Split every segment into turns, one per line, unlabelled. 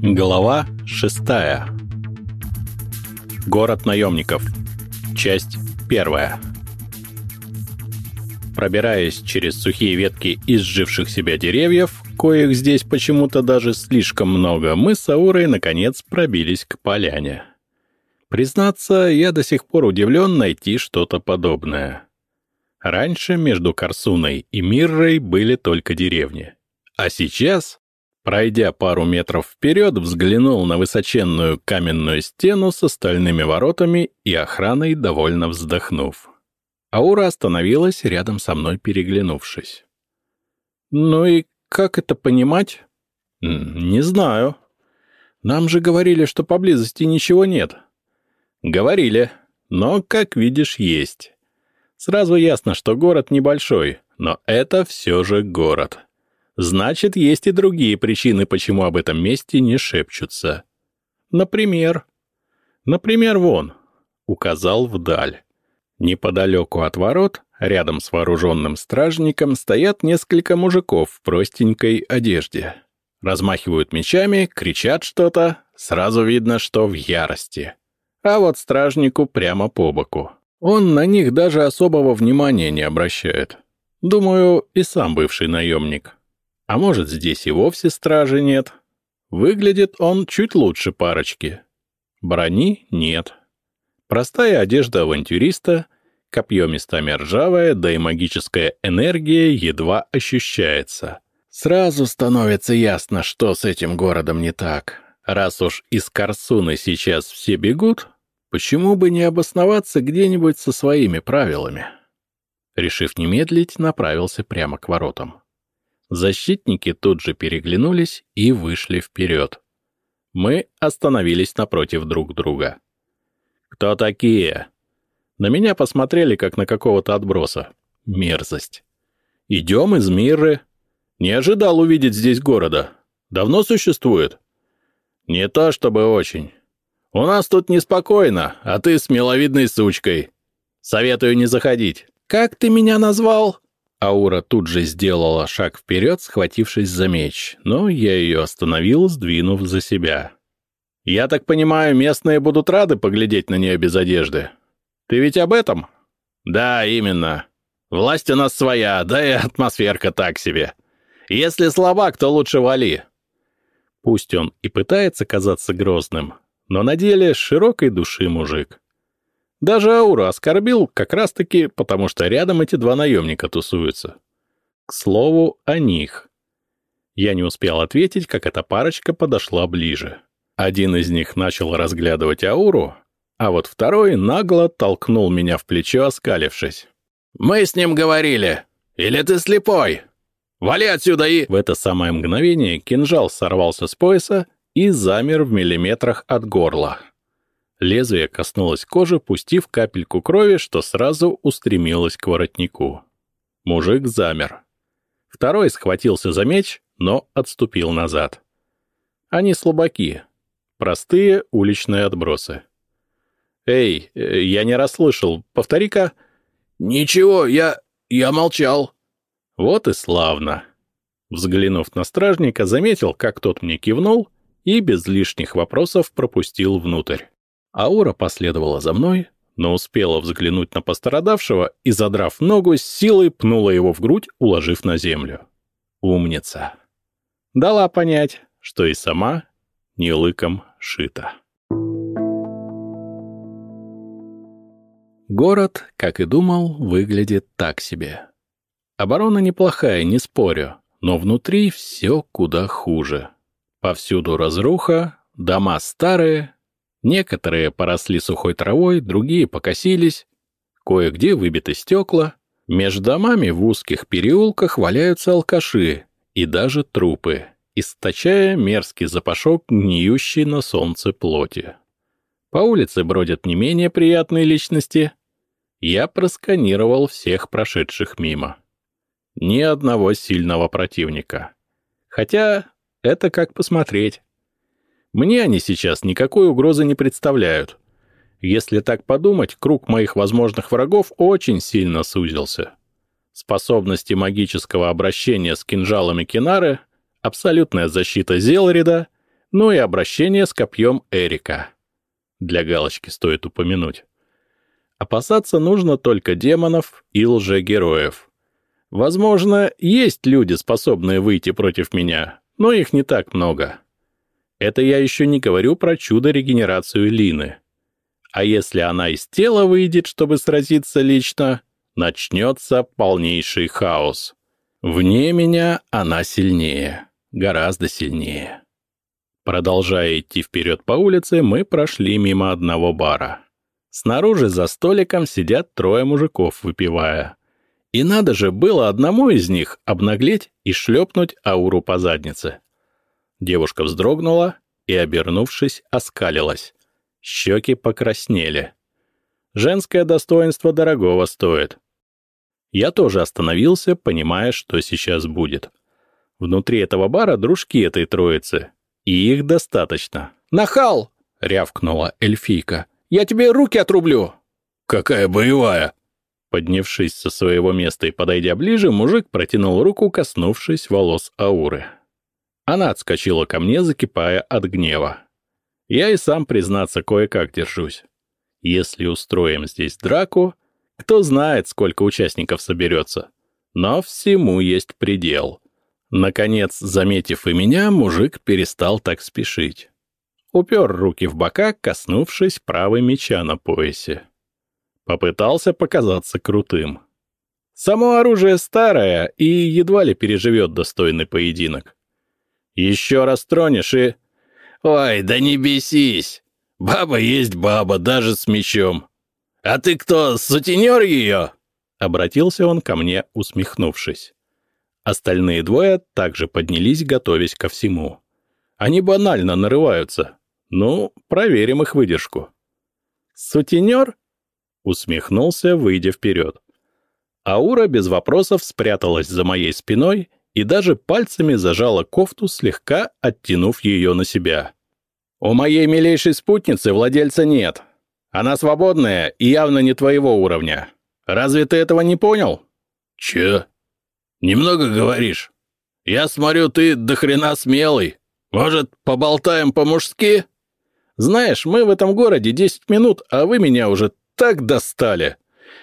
Глава шестая. Город наемников. Часть первая. Пробираясь через сухие ветки изживших себя деревьев, коих здесь почему-то даже слишком много, мы с Аурой наконец пробились к поляне. Признаться, я до сих пор удивлен найти что-то подобное. Раньше между Корсуной и Миррой были только деревни. А сейчас, пройдя пару метров вперед, взглянул на высоченную каменную стену с остальными воротами и охраной, довольно вздохнув. Аура остановилась рядом со мной, переглянувшись. «Ну и как это понимать?» «Не знаю. Нам же говорили, что поблизости ничего нет». «Говорили, но, как видишь, есть». Сразу ясно, что город небольшой, но это все же город. Значит, есть и другие причины, почему об этом месте не шепчутся. Например... Например, вон, указал вдаль. Неподалеку от ворот, рядом с вооруженным стражником, стоят несколько мужиков в простенькой одежде. Размахивают мечами, кричат что-то, сразу видно, что в ярости. А вот стражнику прямо по боку. Он на них даже особого внимания не обращает. Думаю, и сам бывший наемник. А может, здесь и вовсе стражи нет. Выглядит он чуть лучше парочки. Брони нет. Простая одежда авантюриста, копье местами ржавое, да и магическая энергия едва ощущается. Сразу становится ясно, что с этим городом не так. Раз уж из Корсуны сейчас все бегут, Почему бы не обосноваться где-нибудь со своими правилами? Решив не медлить, направился прямо к воротам. Защитники тут же переглянулись и вышли вперед. Мы остановились напротив друг друга. «Кто такие?» На меня посмотрели, как на какого-то отброса. Мерзость. «Идем из Мирры. Не ожидал увидеть здесь города. Давно существует?» «Не то чтобы очень. У нас тут неспокойно, а ты с миловидной сучкой. Советую не заходить. Как ты меня назвал?» Аура тут же сделала шаг вперед, схватившись за меч, но я ее остановил, сдвинув за себя. «Я так понимаю, местные будут рады поглядеть на нее без одежды. Ты ведь об этом?» «Да, именно. Власть у нас своя, да и атмосферка так себе. Если слабак, то лучше вали». Пусть он и пытается казаться грозным, но на деле широкой души мужик. Даже Аура оскорбил как раз-таки, потому что рядом эти два наемника тусуются. К слову, о них. Я не успел ответить, как эта парочка подошла ближе. Один из них начал разглядывать Ауру, а вот второй нагло толкнул меня в плечо, оскалившись. «Мы с ним говорили! Или ты слепой? Вали отсюда и...» В это самое мгновение кинжал сорвался с пояса и замер в миллиметрах от горла. Лезвие коснулось кожи, пустив капельку крови, что сразу устремилось к воротнику. Мужик замер. Второй схватился за меч, но отступил назад. Они слабаки. Простые уличные отбросы. «Эй, э, я не расслышал. Повтори-ка». «Ничего, я... я молчал». Вот и славно. Взглянув на стражника, заметил, как тот мне кивнул — и без лишних вопросов пропустил внутрь. Аура последовала за мной, но успела взглянуть на пострадавшего и, задрав ногу, с силой пнула его в грудь, уложив на землю. Умница. Дала понять, что и сама не лыком шита. Город, как и думал, выглядит так себе. Оборона неплохая, не спорю, но внутри все куда хуже. Повсюду разруха, дома старые, некоторые поросли сухой травой, другие покосились, кое-где выбиты стекла. Между домами в узких переулках валяются алкаши и даже трупы, источая мерзкий запашок гниющей на солнце плоти. По улице бродят не менее приятные личности. Я просканировал всех прошедших мимо. Ни одного сильного противника. Хотя это как посмотреть. Мне они сейчас никакой угрозы не представляют. Если так подумать, круг моих возможных врагов очень сильно сузился. Способности магического обращения с кинжалами Кинары, абсолютная защита Зелрида, ну и обращение с копьем Эрика. Для галочки стоит упомянуть. Опасаться нужно только демонов и лжегероев. Возможно, есть люди, способные выйти против меня, но их не так много. Это я еще не говорю про чудо-регенерацию Лины. А если она из тела выйдет, чтобы сразиться лично, начнется полнейший хаос. Вне меня она сильнее, гораздо сильнее. Продолжая идти вперед по улице, мы прошли мимо одного бара. Снаружи за столиком сидят трое мужиков, выпивая. И надо же было одному из них обнаглеть и шлепнуть Ауру по заднице. Девушка вздрогнула и, обернувшись, оскалилась. Щеки покраснели. Женское достоинство дорогого стоит. Я тоже остановился, понимая, что сейчас будет. Внутри этого бара дружки этой троицы. И их достаточно.
«Нахал!» — рявкнула эльфийка. «Я тебе руки отрублю!»
«Какая боевая!» Поднявшись со своего места и подойдя ближе, мужик протянул руку, коснувшись волос Ауры. Она отскочила ко мне, закипая от гнева. Я и сам, признаться, кое-как держусь. Если устроим здесь драку, кто знает, сколько участников соберется. Но всему есть предел. Наконец, заметив и меня, мужик перестал так спешить. Упер руки в бока, коснувшись правой меча на поясе. Попытался показаться крутым. Само оружие старое и едва ли переживет достойный поединок. Еще раз тронешь и... Ой, да не бесись. Баба есть баба, даже с мечом. А ты кто, сутенер ее? Обратился он ко мне, усмехнувшись. Остальные двое также поднялись, готовясь ко всему. Они банально нарываются. Ну, проверим их выдержку. «Сутенер?» — усмехнулся, выйдя вперед. Аура без вопросов спряталась за моей спиной и даже пальцами зажала кофту, слегка оттянув ее на себя. «У моей милейшей спутницы владельца нет. Она свободная и явно не твоего уровня. Разве ты этого не понял?»
«Че? Немного говоришь? Я смотрю, ты до хрена смелый. Может, поболтаем по-мужски?»
«Знаешь, мы в этом городе десять минут, а вы меня уже так достали!»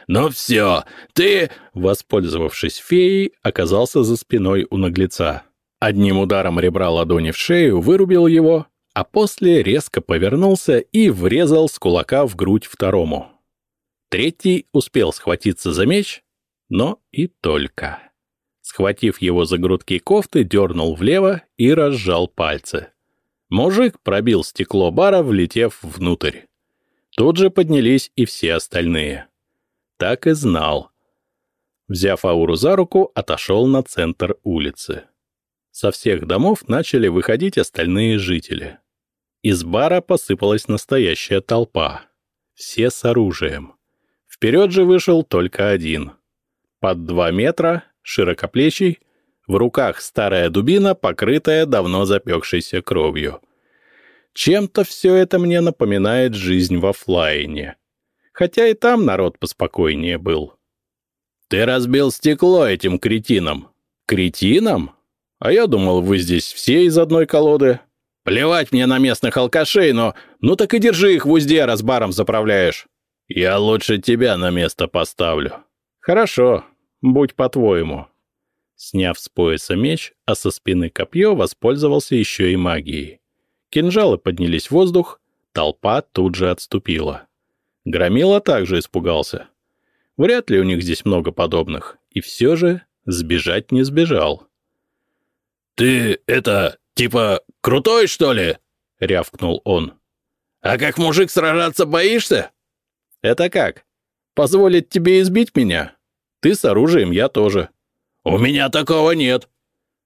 «Ну все, ты...»
Воспользовавшись феей, оказался за спиной у наглеца. Одним ударом ребра ладони в шею вырубил его, а после резко повернулся и врезал с кулака в грудь второму. Третий успел схватиться за меч, но и только. Схватив его за грудки кофты, дернул влево и разжал пальцы. Мужик пробил стекло бара, влетев внутрь. Тут же поднялись и все остальные. Так и знал. Взяв Ауру за руку, отошел на центр улицы. Со всех домов начали выходить остальные жители. Из бара посыпалась настоящая толпа. Все с оружием. Вперед же вышел только один. Под два метра, широкоплечий, в руках старая дубина, покрытая давно запекшейся кровью. Чем-то все это мне напоминает жизнь в офлайне хотя и там народ поспокойнее был. «Ты разбил стекло этим кретином». «Кретином? А я думал, вы здесь все из одной колоды. Плевать мне на местных алкашей, но... Ну так и держи их в узде, раз баром заправляешь. Я лучше тебя на место поставлю». «Хорошо, будь по-твоему». Сняв с пояса меч, а со спины копье, воспользовался еще и магией. Кинжалы поднялись в воздух, толпа тут же отступила. Громила также испугался. Вряд ли у них здесь много подобных. И все же сбежать не сбежал.
«Ты это, типа, крутой, что ли?» — рявкнул он. «А как мужик сражаться боишься?»
«Это как? Позволить тебе избить меня? Ты с оружием, я тоже».
«У меня такого нет».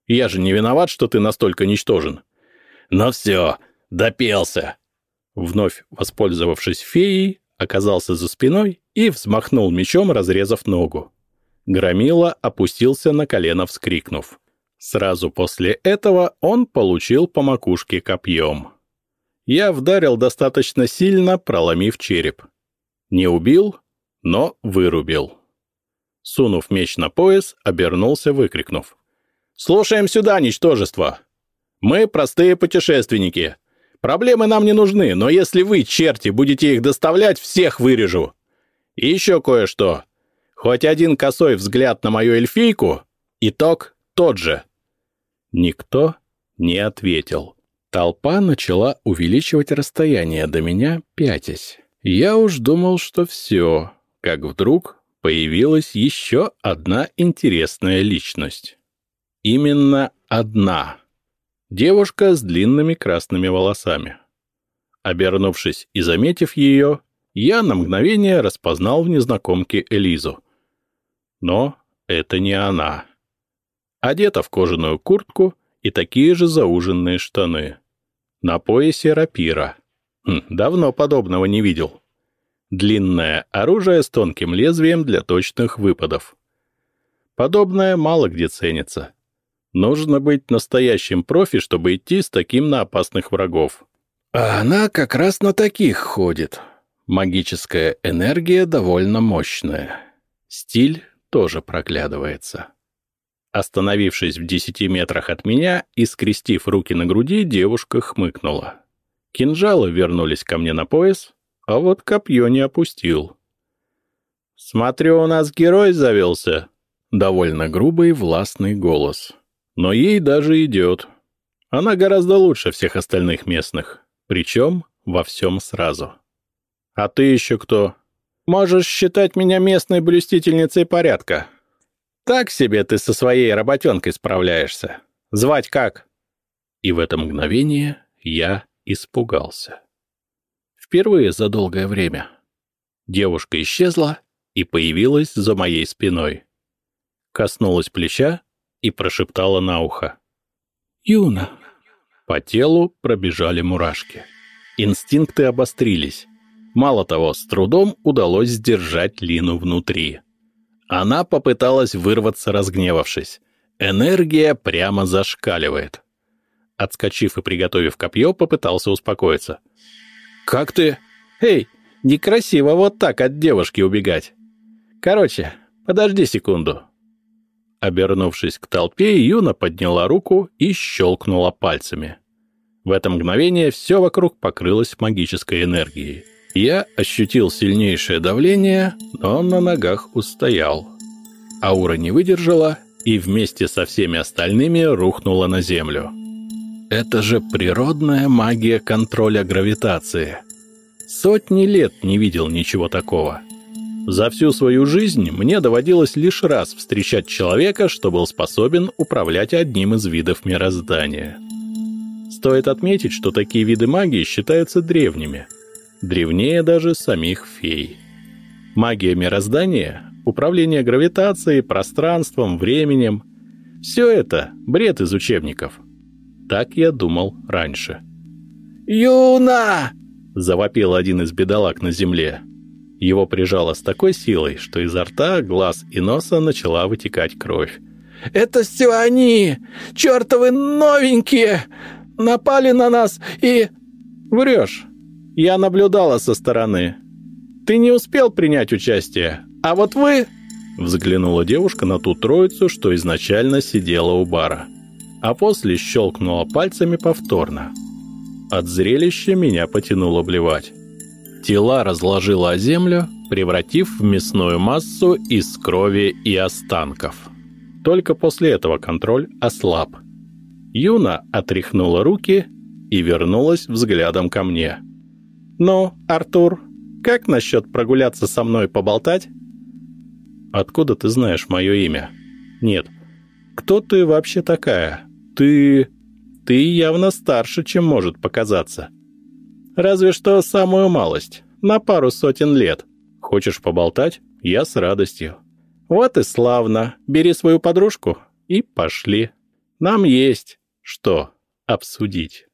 «Я же не виноват, что ты настолько ничтожен».
«Ну все, допелся».
Вновь воспользовавшись феей, оказался за спиной и взмахнул мечом, разрезав ногу. Громила опустился на колено, вскрикнув. Сразу после этого он получил по макушке копьем. Я вдарил достаточно сильно, проломив череп. Не убил, но вырубил. Сунув меч на пояс, обернулся, выкрикнув. «Слушаем сюда, ничтожество! Мы простые путешественники. Проблемы нам не нужны, но если вы, черти, будете их доставлять, всех вырежу. И еще кое-что. Хоть один косой взгляд на мою эльфийку, итог тот же. Никто не ответил. Толпа начала увеличивать расстояние до меня, пятясь. Я уж думал, что все, как вдруг появилась еще одна интересная личность. Именно одна. Девушка с длинными красными волосами. Обернувшись и заметив ее, я на мгновение распознал в незнакомке Элизу. Но это не она. Одета в кожаную куртку и такие же зауженные штаны. На поясе рапира. Хм, давно подобного не видел. Длинное оружие с тонким лезвием для точных выпадов. Подобное мало где ценится. Нужно быть настоящим профи, чтобы идти с таким на опасных врагов. А она как раз на таких ходит. Магическая энергия довольно мощная. Стиль тоже проглядывается. Остановившись в десяти метрах от меня и скрестив руки на груди, девушка хмыкнула. Кинжалы вернулись ко мне на пояс, а вот копье не опустил. «Смотрю, у нас герой завелся», — довольно грубый властный голос но ей даже идет. Она гораздо лучше всех остальных местных, причем во всем сразу. А ты еще кто? Можешь считать меня местной блюстительницей порядка. Так себе ты со своей работенкой справляешься. Звать как? И в это мгновение я испугался. Впервые за долгое время. Девушка исчезла и появилась за моей спиной. Коснулась плеча и прошептала на ухо. «Юна». По телу пробежали мурашки. Инстинкты обострились. Мало того, с трудом удалось сдержать Лину внутри. Она попыталась вырваться, разгневавшись. Энергия прямо зашкаливает. Отскочив и приготовив копье, попытался успокоиться. «Как ты? Эй, некрасиво вот так от девушки убегать. Короче, подожди секунду, Обернувшись к толпе, Юна подняла руку и щелкнула пальцами. В это мгновение все вокруг покрылось магической энергией. Я ощутил сильнейшее давление, но на ногах устоял. Аура не выдержала и вместе со всеми остальными рухнула на землю. Это же природная магия контроля гравитации. Сотни лет не видел ничего такого. За всю свою жизнь мне доводилось лишь раз встречать человека, что был способен управлять одним из видов мироздания. Стоит отметить, что такие виды магии считаются древними. Древнее даже самих фей. Магия мироздания, управление гравитацией, пространством, временем – все это – бред из учебников. Так я думал раньше. «Юна!» – завопил один из бедолаг на земле. Его прижало с такой силой, что изо рта, глаз и носа начала вытекать кровь. «Это все они! Чертовы новенькие! Напали на нас и...» «Врешь. Я наблюдала со стороны. Ты не успел принять участие, а вот вы...» Взглянула девушка на ту троицу, что изначально сидела у бара. А после щелкнула пальцами повторно. От зрелища меня потянуло блевать. Тела разложила о землю, превратив в мясную массу из крови и останков. Только после этого контроль ослаб. Юна отряхнула руки и вернулась взглядом ко мне. «Ну, Артур, как насчет прогуляться со мной поболтать?» «Откуда ты знаешь мое имя?» «Нет. Кто ты вообще такая? Ты... ты явно старше, чем может показаться». Разве что самую малость, на пару сотен лет. Хочешь поболтать? Я с радостью. Вот и славно. Бери свою подружку и пошли. Нам есть что обсудить.